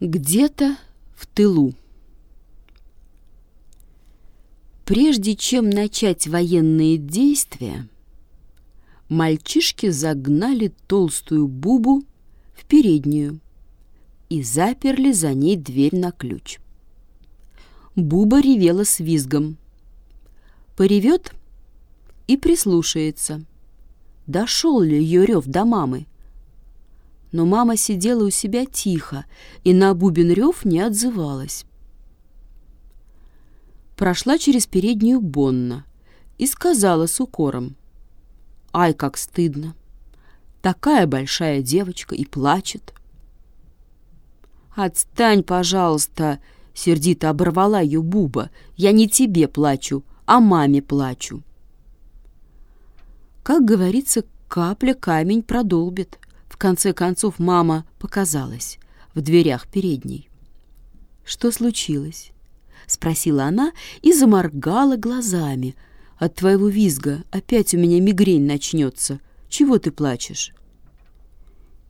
Где-то в тылу. Прежде чем начать военные действия, мальчишки загнали толстую бубу в переднюю и заперли за ней дверь на ключ. Буба ревела с визгом. Поревет и прислушается. Дошел ли ее рев до мамы? Но мама сидела у себя тихо и на бубен рев не отзывалась. Прошла через переднюю Бонна и сказала с укором. «Ай, как стыдно! Такая большая девочка и плачет!» «Отстань, пожалуйста!» — сердито оборвала ее Буба. «Я не тебе плачу, а маме плачу!» Как говорится, капля камень продолбит конце концов мама показалась в дверях передней. «Что случилось?» — спросила она и заморгала глазами. «От твоего визга опять у меня мигрень начнется. Чего ты плачешь?»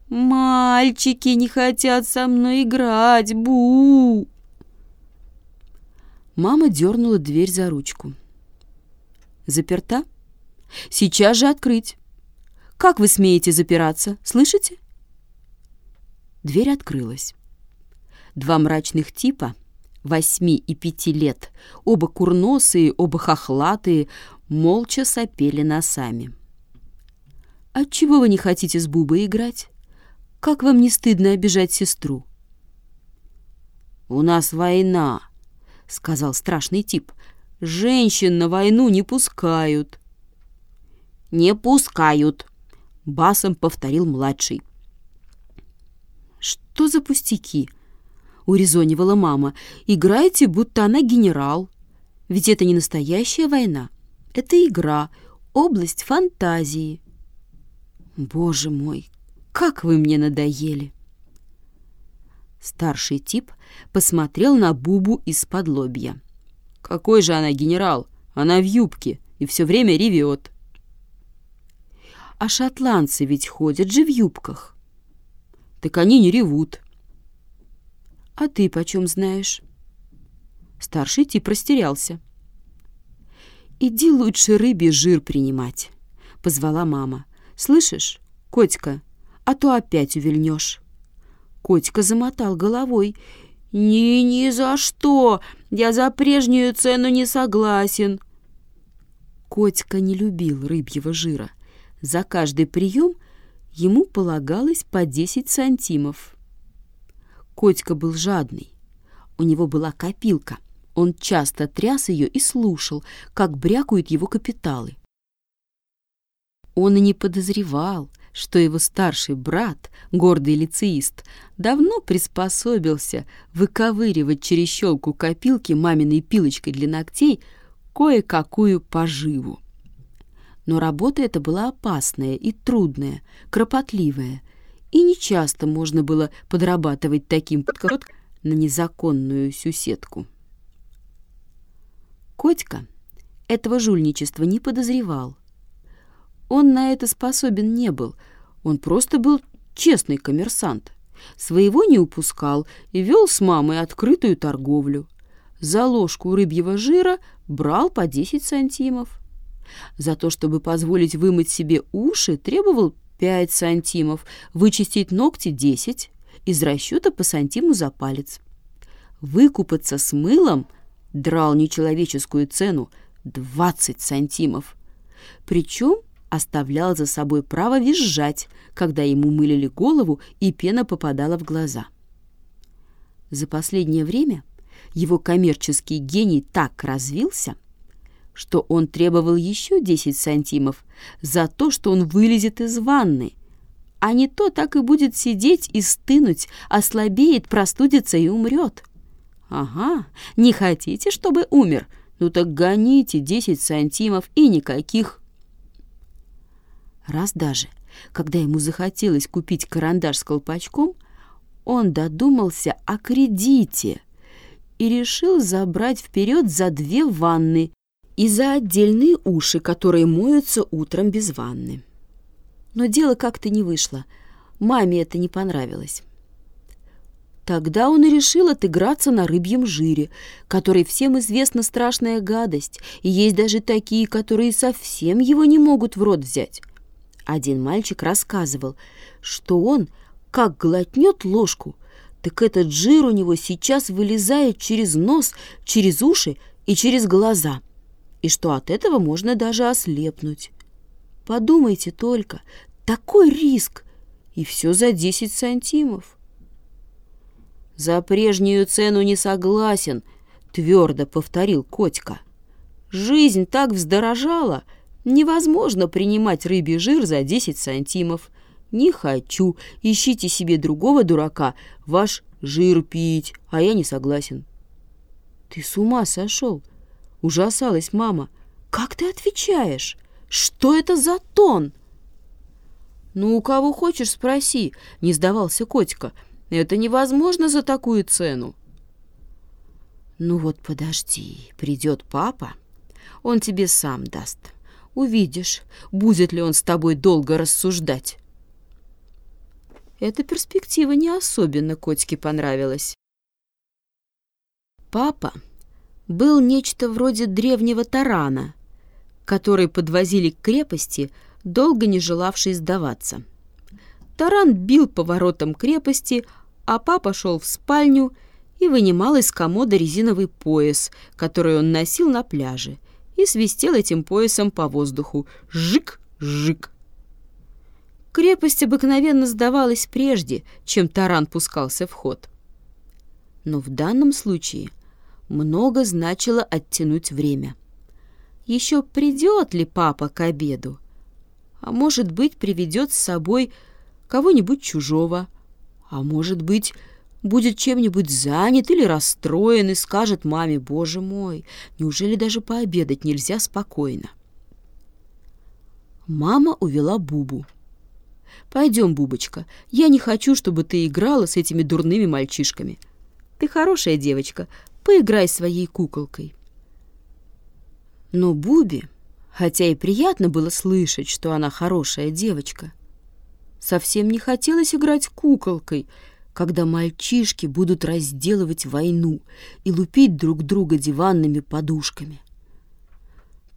«Мальчики не хотят со мной играть! Бу!» Мама дернула дверь за ручку. «Заперта? Сейчас же открыть!» Как вы смеете запираться? Слышите?» Дверь открылась. Два мрачных типа, восьми и пяти лет, оба курносые, оба хохлатые, молча сопели носами. «Отчего вы не хотите с Бубой играть? Как вам не стыдно обижать сестру?» «У нас война», — сказал страшный тип. «Женщин на войну не пускают». «Не пускают», — басом повторил младший. «Что за пустяки?» — урезонивала мама. «Играете, будто она генерал. Ведь это не настоящая война. Это игра, область фантазии». «Боже мой, как вы мне надоели!» Старший тип посмотрел на Бубу из-под лобья. «Какой же она генерал? Она в юбке и все время ревет». А шотландцы ведь ходят же в юбках. Так они не ревут. А ты почем знаешь? Старший тип растерялся. «Иди лучше рыбе жир принимать», — позвала мама. «Слышишь, котика, а то опять увильнешь». Котика замотал головой. «Ни, ни за что! Я за прежнюю цену не согласен!» Котика не любил рыбьего жира. За каждый прием ему полагалось по 10 сантимов. Котька был жадный. У него была копилка. Он часто тряс ее и слушал, как брякают его капиталы. Он и не подозревал, что его старший брат, гордый лицеист, давно приспособился выковыривать через щелку копилки маминой пилочкой для ногтей кое-какую поживу. Но работа эта была опасная и трудная, кропотливая, и нечасто можно было подрабатывать таким подкорот на незаконную сюсетку. Котька этого жульничества не подозревал. Он на это способен не был, он просто был честный коммерсант. Своего не упускал и вел с мамой открытую торговлю. За ложку рыбьего жира брал по 10 сантимов. За то, чтобы позволить вымыть себе уши, требовал 5 сантимов, вычистить ногти 10, из расчета по сантиму за палец. Выкупаться с мылом драл нечеловеческую цену 20 сантимов. Причем оставлял за собой право визжать, когда ему мылили голову и пена попадала в глаза. За последнее время его коммерческий гений так развился – что он требовал еще 10 сантимов за то, что он вылезет из ванны, а не то так и будет сидеть и стынуть, ослабеет, простудится и умрет. Ага, не хотите, чтобы умер? Ну так гоните 10 сантимов и никаких. Раз даже, когда ему захотелось купить карандаш с колпачком, он додумался о кредите и решил забрать вперед за две ванны и за отдельные уши, которые моются утром без ванны. Но дело как-то не вышло. Маме это не понравилось. Тогда он и решил отыграться на рыбьем жире, который всем известна страшная гадость, и есть даже такие, которые совсем его не могут в рот взять. Один мальчик рассказывал, что он, как глотнет ложку, так этот жир у него сейчас вылезает через нос, через уши и через глаза, и что от этого можно даже ослепнуть. Подумайте только, такой риск, и все за 10 сантимов. «За прежнюю цену не согласен», — твердо повторил Котька. «Жизнь так вздорожала, невозможно принимать рыбий жир за 10 сантимов. Не хочу, ищите себе другого дурака, ваш жир пить, а я не согласен». «Ты с ума сошел?» — ужасалась мама. «Как ты отвечаешь? Что это за тон?» «Ну, у кого хочешь, спроси», — не сдавался Котика. Это невозможно за такую цену. Ну вот подожди, придет папа, он тебе сам даст. Увидишь, будет ли он с тобой долго рассуждать. Эта перспектива не особенно котике понравилась. Папа был нечто вроде древнего тарана, который подвозили к крепости, долго не желавший сдаваться. Таран бил по воротам крепости, а папа шел в спальню и вынимал из комода резиновый пояс, который он носил на пляже, и свистел этим поясом по воздуху. Жик-жик. Крепость обыкновенно сдавалась прежде, чем таран пускался в ход. Но в данном случае много значило оттянуть время. Еще придет ли папа к обеду? А может быть, приведет с собой кого-нибудь чужого – а может быть, будет чем-нибудь занят или расстроен и скажет маме, «Боже мой, неужели даже пообедать нельзя спокойно?» Мама увела Бубу. «Пойдем, Бубочка, я не хочу, чтобы ты играла с этими дурными мальчишками. Ты хорошая девочка, поиграй своей куколкой». Но Бубе, хотя и приятно было слышать, что она хорошая девочка, Совсем не хотелось играть куколкой, когда мальчишки будут разделывать войну и лупить друг друга диванными подушками.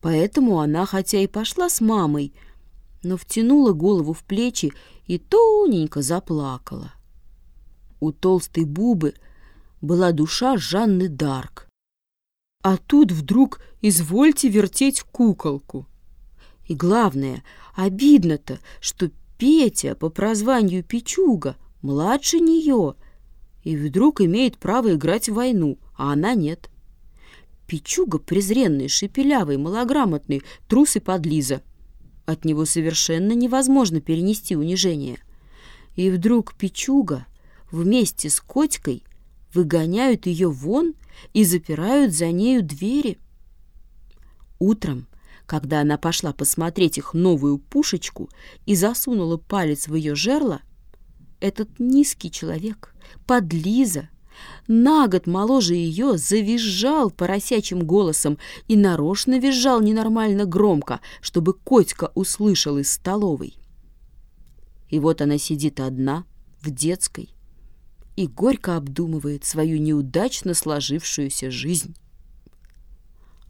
Поэтому она, хотя и пошла с мамой, но втянула голову в плечи и тоненько заплакала. У толстой Бубы была душа Жанны Дарк. А тут вдруг извольте вертеть куколку. И главное, обидно-то, что Петя по прозванию Пичуга младше нее и вдруг имеет право играть в войну, а она нет. Пичуга презренный, шепелявый, малограмотный, трус и подлиза. От него совершенно невозможно перенести унижение. И вдруг Пичуга вместе с Котькой выгоняют ее вон и запирают за нею двери. Утром когда она пошла посмотреть их новую пушечку и засунула палец в ее жерло, этот низкий человек, подлиза, на год моложе ее, завизжал поросячим голосом и нарочно визжал ненормально громко, чтобы Котька услышал из столовой. И вот она сидит одна в детской и горько обдумывает свою неудачно сложившуюся жизнь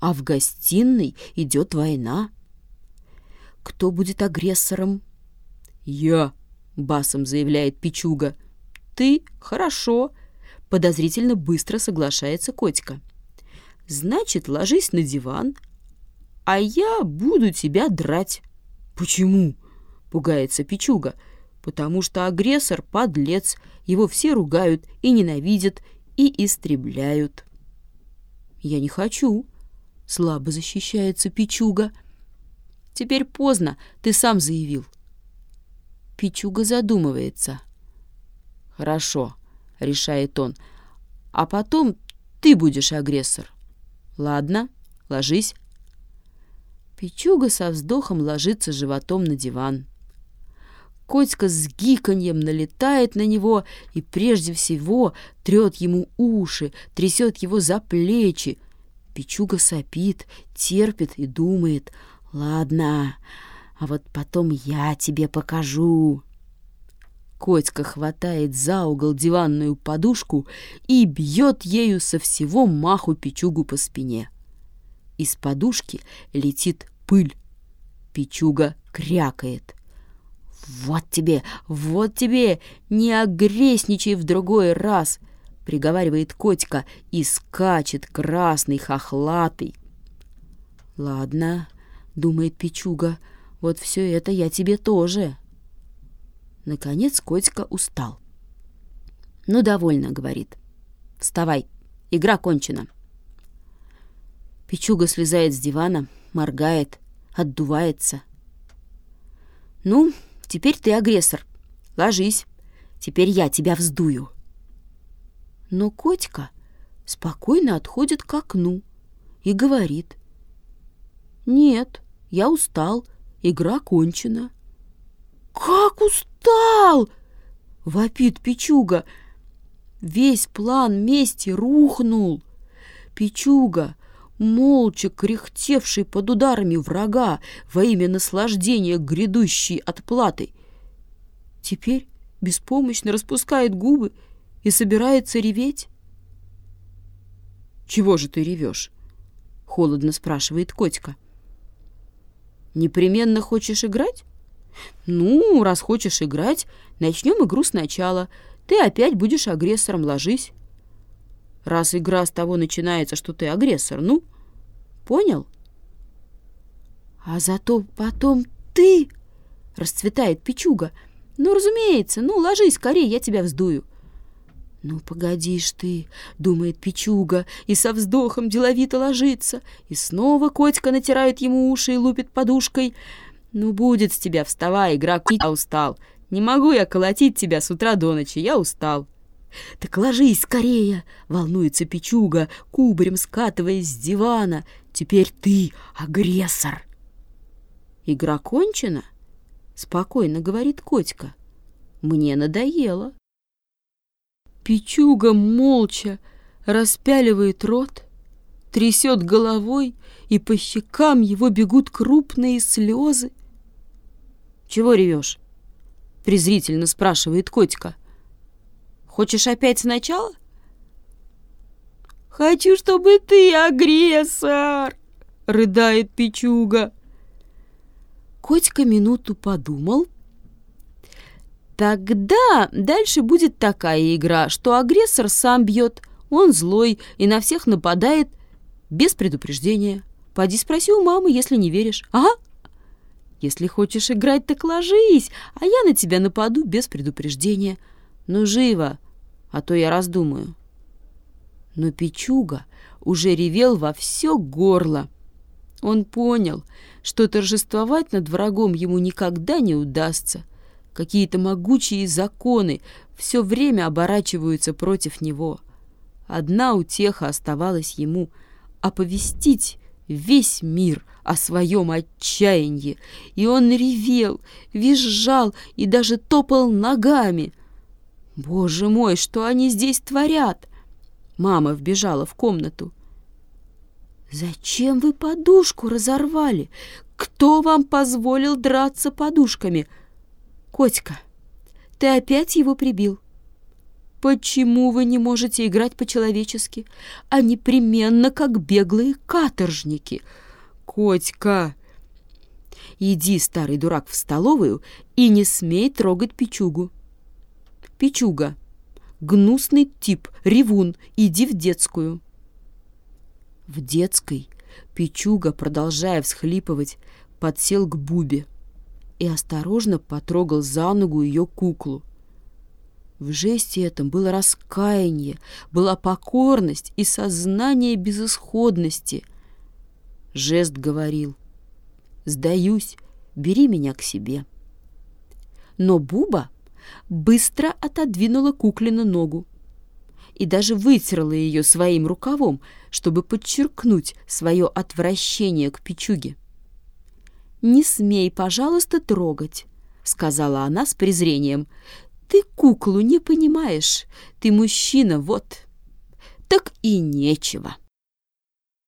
а в гостиной идет война. Кто будет агрессором? Я, басом заявляет Пичуга. Ты? Хорошо. Подозрительно быстро соглашается Котика. Значит, ложись на диван, а я буду тебя драть. Почему? Пугается Пичуга. Потому что агрессор — подлец, его все ругают и ненавидят, и истребляют. Я не хочу, Слабо защищается Пичуга. Теперь поздно, ты сам заявил. Пичуга задумывается. Хорошо, решает он. А потом ты будешь агрессор. Ладно, ложись. Пичуга со вздохом ложится животом на диван. Котька с гиканьем налетает на него и прежде всего трет ему уши, трясет его за плечи, Пичуга сопит, терпит и думает. «Ладно, а вот потом я тебе покажу». Котька хватает за угол диванную подушку и бьет ею со всего маху печугу по спине. Из подушки летит пыль. Печуга крякает. «Вот тебе, вот тебе, не огресничай в другой раз!» — приговаривает котика и скачет красный, хохлатый. «Ладно», — думает Пичуга, — «вот все это я тебе тоже». Наконец котика устал. «Ну, довольно», — говорит. «Вставай, игра кончена». Пичуга слезает с дивана, моргает, отдувается. «Ну, теперь ты агрессор. Ложись. Теперь я тебя вздую». Но котика спокойно отходит к окну и говорит. «Нет, я устал, игра кончена». «Как устал?» — вопит Пичуга. Весь план мести рухнул. Пичуга, молча кряхтевший под ударами врага во имя наслаждения грядущей отплаты, теперь беспомощно распускает губы и собирается реветь? «Чего же ты ревешь?» — холодно спрашивает котика. «Непременно хочешь играть?» «Ну, раз хочешь играть, начнем игру сначала. Ты опять будешь агрессором, ложись». «Раз игра с того начинается, что ты агрессор, ну, понял?» «А зато потом ты...» — расцветает Пичуга. «Ну, разумеется, ну, ложись скорее, я тебя вздую». «Ну, погодишь ты», — думает Пичуга, и со вздохом деловито ложится, и снова котика натирает ему уши и лупит подушкой. «Ну, будет с тебя, вставай, игрок, я устал. Не могу я колотить тебя с утра до ночи, я устал». «Так ложись скорее!» — волнуется Пичуга, кубарем скатываясь с дивана. «Теперь ты агрессор!» «Игра кончена?» — спокойно говорит котика. «Мне надоело». Пичуга молча распяливает рот, трясет головой, и по щекам его бегут крупные слезы. «Чего ревешь?» — презрительно спрашивает котика. «Хочешь опять сначала?» «Хочу, чтобы ты агрессор!» — рыдает Пичуга. Котика минуту подумал, Тогда дальше будет такая игра, что агрессор сам бьет, он злой и на всех нападает без предупреждения. Поди спроси у мамы, если не веришь. Ага. Если хочешь играть, так ложись, а я на тебя нападу без предупреждения. Ну, живо, а то я раздумаю. Но Пичуга уже ревел во все горло. Он понял, что торжествовать над врагом ему никогда не удастся — Какие-то могучие законы все время оборачиваются против него. Одна утеха оставалась ему — оповестить весь мир о своем отчаянии, и он ревел, визжал и даже топал ногами. «Боже мой, что они здесь творят?» Мама вбежала в комнату. «Зачем вы подушку разорвали? Кто вам позволил драться подушками?» «Котика, ты опять его прибил? Почему вы не можете играть по-человечески, а непременно как беглые каторжники? Котика, иди, старый дурак, в столовую и не смей трогать Пичугу. Пичуга, гнусный тип, ревун, иди в детскую». В детской Пичуга, продолжая всхлипывать, подсел к Бубе и осторожно потрогал за ногу ее куклу. В жесте этом было раскаяние, была покорность и сознание безысходности. Жест говорил «Сдаюсь, бери меня к себе». Но Буба быстро отодвинула куклину ногу и даже вытерла ее своим рукавом, чтобы подчеркнуть свое отвращение к печуге. «Не смей, пожалуйста, трогать», — сказала она с презрением. «Ты куклу не понимаешь. Ты мужчина, вот». «Так и нечего».